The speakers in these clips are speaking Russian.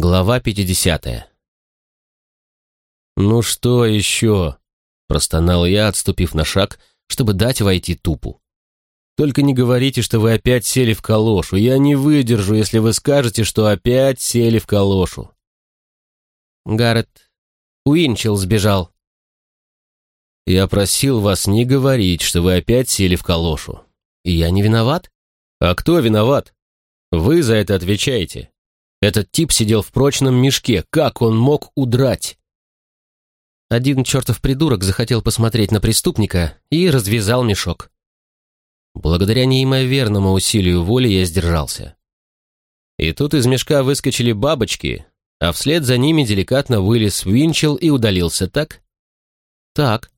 Глава 50. «Ну что еще?» – простонал я, отступив на шаг, чтобы дать войти тупу. «Только не говорите, что вы опять сели в калошу. Я не выдержу, если вы скажете, что опять сели в калошу». Гаррет Уинчел сбежал. «Я просил вас не говорить, что вы опять сели в калошу. И я не виноват?» «А кто виноват? Вы за это отвечаете. Этот тип сидел в прочном мешке. Как он мог удрать? Один чертов придурок захотел посмотреть на преступника и развязал мешок. Благодаря неимоверному усилию воли я сдержался. И тут из мешка выскочили бабочки, а вслед за ними деликатно вылез Винчел и удалился, так? Так.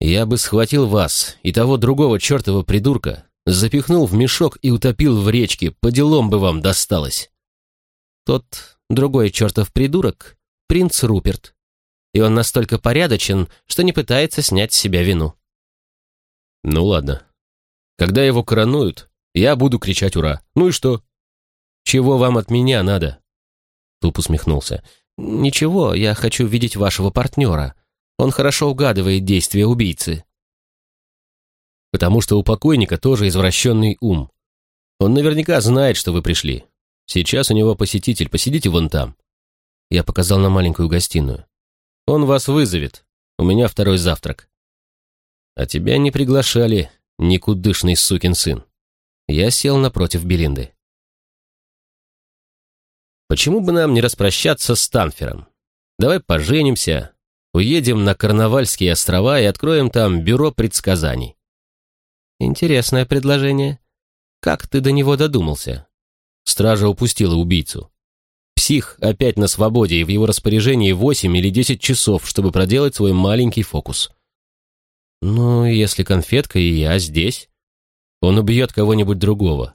Я бы схватил вас и того другого чертова придурка, запихнул в мешок и утопил в речке, по делам бы вам досталось. Тот другой чертов придурок — принц Руперт. И он настолько порядочен, что не пытается снять с себя вину. Ну ладно. Когда его коронуют, я буду кричать «Ура!». Ну и что? Чего вам от меня надо? Туп усмехнулся. «Ничего, я хочу видеть вашего партнера. Он хорошо угадывает действия убийцы». «Потому что у покойника тоже извращенный ум. Он наверняка знает, что вы пришли. Сейчас у него посетитель, посидите вон там». Я показал на маленькую гостиную. «Он вас вызовет. У меня второй завтрак». «А тебя не приглашали, никудышный сукин сын». Я сел напротив Белинды. «Почему бы нам не распрощаться с Танфером? Давай поженимся, уедем на Карнавальские острова и откроем там бюро предсказаний». «Интересное предложение. Как ты до него додумался?» Стража упустила убийцу. Псих опять на свободе, и в его распоряжении 8 или 10 часов, чтобы проделать свой маленький фокус. Ну, если конфетка и я здесь, он убьет кого-нибудь другого.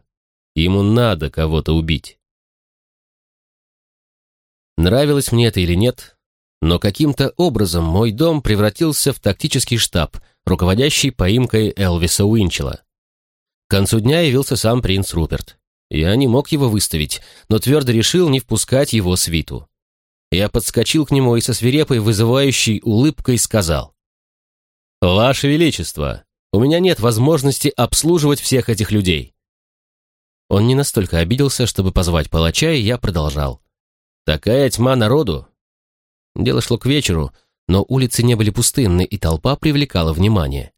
Ему надо кого-то убить. Нравилось мне это или нет, но каким-то образом мой дом превратился в тактический штаб, руководящий поимкой Элвиса Уинчела. К концу дня явился сам принц Руперт. Я не мог его выставить, но твердо решил не впускать его свиту. Я подскочил к нему и со свирепой, вызывающей улыбкой сказал. «Ваше Величество, у меня нет возможности обслуживать всех этих людей». Он не настолько обиделся, чтобы позвать палача, и я продолжал. «Такая тьма народу!» Дело шло к вечеру, но улицы не были пустынны, и толпа привлекала внимание.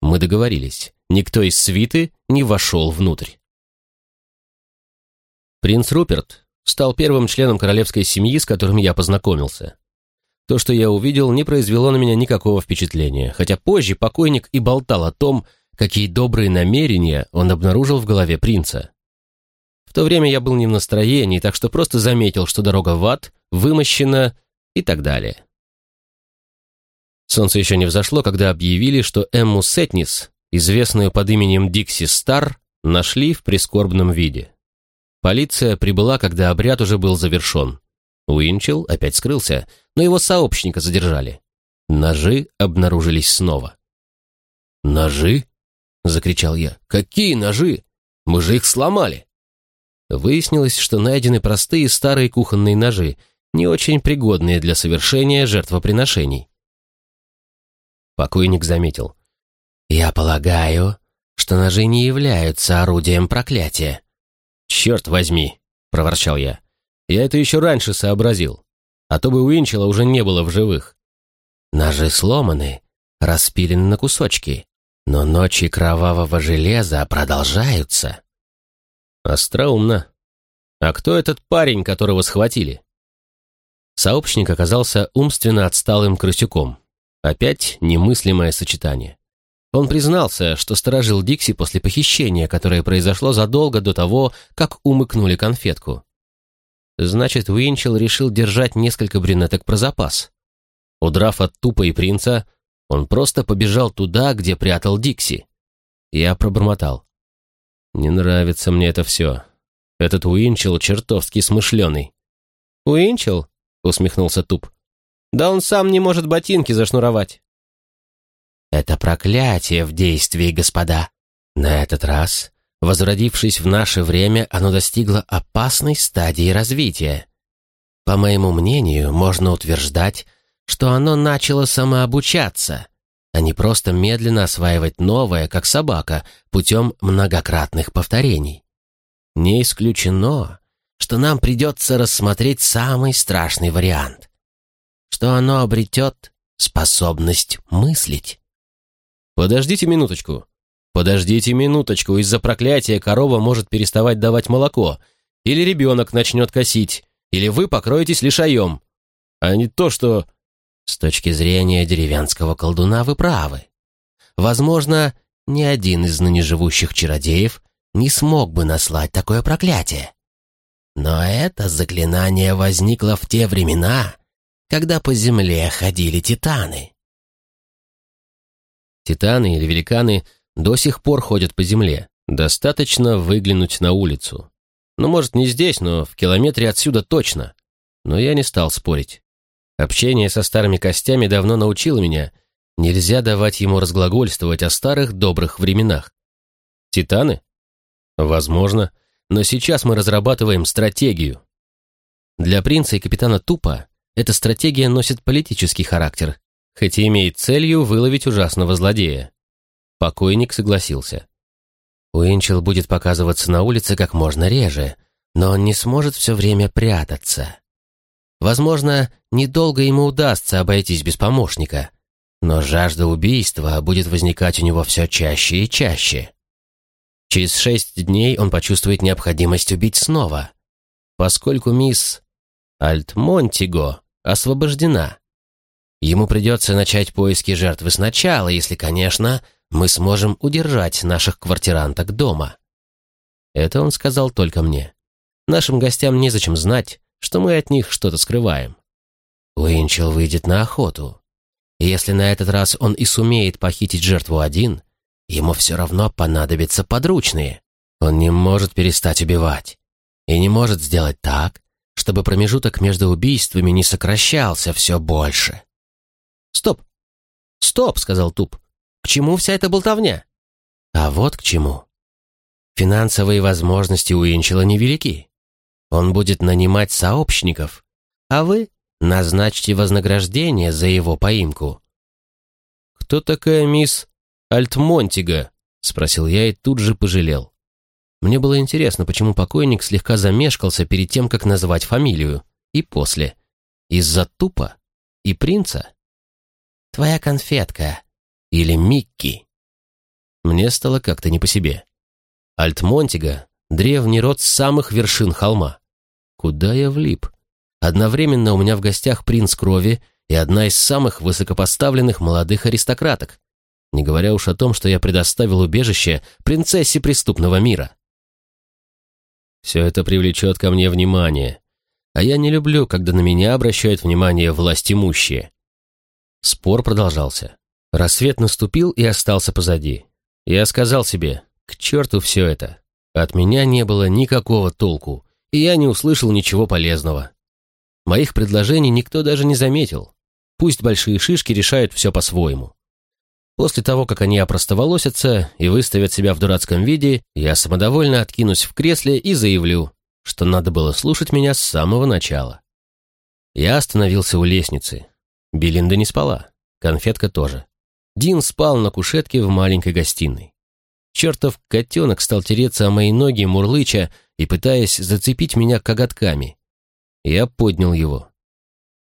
Мы договорились, никто из свиты не вошел внутрь. Принц Руперт стал первым членом королевской семьи, с которым я познакомился. То, что я увидел, не произвело на меня никакого впечатления, хотя позже покойник и болтал о том, какие добрые намерения он обнаружил в голове принца. В то время я был не в настроении, так что просто заметил, что дорога в ад вымощена и так далее. Солнце еще не взошло, когда объявили, что Эмму Сетнис, известную под именем Дикси Стар, нашли в прискорбном виде. Полиция прибыла, когда обряд уже был завершен. Уинчел опять скрылся, но его сообщника задержали. Ножи обнаружились снова. «Ножи?» — закричал я. «Какие ножи? Мы же их сломали!» Выяснилось, что найдены простые старые кухонные ножи, не очень пригодные для совершения жертвоприношений. Покойник заметил. «Я полагаю, что ножи не являются орудием проклятия. «Черт возьми!» — проворчал я. «Я это еще раньше сообразил. А то бы Уинчела уже не было в живых». «Ножи сломаны, распилены на кусочки, но ночи кровавого железа продолжаются». «Остроумно. А кто этот парень, которого схватили?» Сообщник оказался умственно отсталым крысюком. Опять немыслимое сочетание. Он признался, что сторожил Дикси после похищения, которое произошло задолго до того, как умыкнули конфетку. Значит, Уинчел решил держать несколько брюнеток про запас. Удрав от Тупа и Принца, он просто побежал туда, где прятал Дикси. Я пробормотал. «Не нравится мне это все. Этот Уинчел чертовски смышленый». «Уинчел?» — усмехнулся Туп. «Да он сам не может ботинки зашнуровать». Это проклятие в действии, господа. На этот раз возродившись в наше время, оно достигло опасной стадии развития. По моему мнению, можно утверждать, что оно начало самообучаться, а не просто медленно осваивать новое, как собака, путем многократных повторений. Не исключено, что нам придется рассмотреть самый страшный вариант, что оно обретет способность мыслить. «Подождите минуточку. Подождите минуточку. Из-за проклятия корова может переставать давать молоко. Или ребенок начнет косить. Или вы покроетесь лишаем. А не то, что...» С точки зрения деревенского колдуна вы правы. Возможно, ни один из ныне живущих чародеев не смог бы наслать такое проклятие. Но это заклинание возникло в те времена, когда по земле ходили титаны. Титаны или великаны до сих пор ходят по земле. Достаточно выглянуть на улицу. Ну, может, не здесь, но в километре отсюда точно. Но я не стал спорить. Общение со старыми костями давно научило меня. Нельзя давать ему разглагольствовать о старых добрых временах. Титаны? Возможно. Но сейчас мы разрабатываем стратегию. Для принца и капитана Тупа эта стратегия носит политический характер, хоть и имеет целью выловить ужасного злодея. Покойник согласился. Уинчел будет показываться на улице как можно реже, но он не сможет все время прятаться. Возможно, недолго ему удастся обойтись без помощника, но жажда убийства будет возникать у него все чаще и чаще. Через шесть дней он почувствует необходимость убить снова, поскольку мисс Альтмонтиго освобождена. Ему придется начать поиски жертвы сначала, если, конечно, мы сможем удержать наших квартиранток дома. Это он сказал только мне. Нашим гостям незачем знать, что мы от них что-то скрываем. Уинчел выйдет на охоту. И если на этот раз он и сумеет похитить жертву один, ему все равно понадобятся подручные. Он не может перестать убивать. И не может сделать так, чтобы промежуток между убийствами не сокращался все больше. «Стоп! Стоп!» — сказал Туп. «К чему вся эта болтовня?» «А вот к чему. Финансовые возможности Уинчела невелики. Он будет нанимать сообщников, а вы назначьте вознаграждение за его поимку». «Кто такая мисс Альтмонтига?» — спросил я и тут же пожалел. Мне было интересно, почему покойник слегка замешкался перед тем, как назвать фамилию, и после. Из-за тупа и принца? «Твоя конфетка» или «Микки». Мне стало как-то не по себе. Альтмонтига — древний род самых вершин холма. Куда я влип? Одновременно у меня в гостях принц крови и одна из самых высокопоставленных молодых аристократок, не говоря уж о том, что я предоставил убежище принцессе преступного мира. Все это привлечет ко мне внимание, а я не люблю, когда на меня обращают внимание власть имущие. Спор продолжался. Рассвет наступил и остался позади. Я сказал себе, к черту все это. От меня не было никакого толку, и я не услышал ничего полезного. Моих предложений никто даже не заметил. Пусть большие шишки решают все по-своему. После того, как они опростоволосятся и выставят себя в дурацком виде, я самодовольно откинусь в кресле и заявлю, что надо было слушать меня с самого начала. Я остановился у лестницы. Белинда не спала, конфетка тоже. Дин спал на кушетке в маленькой гостиной. Чертов котенок стал тереться о мои ноги, мурлыча и пытаясь зацепить меня коготками. Я поднял его.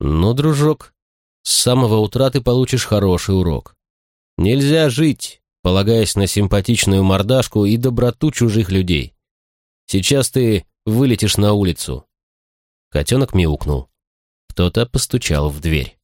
«Ну, дружок, с самого утра ты получишь хороший урок. Нельзя жить, полагаясь на симпатичную мордашку и доброту чужих людей. Сейчас ты вылетишь на улицу». Котенок мяукнул. Кто-то постучал в дверь.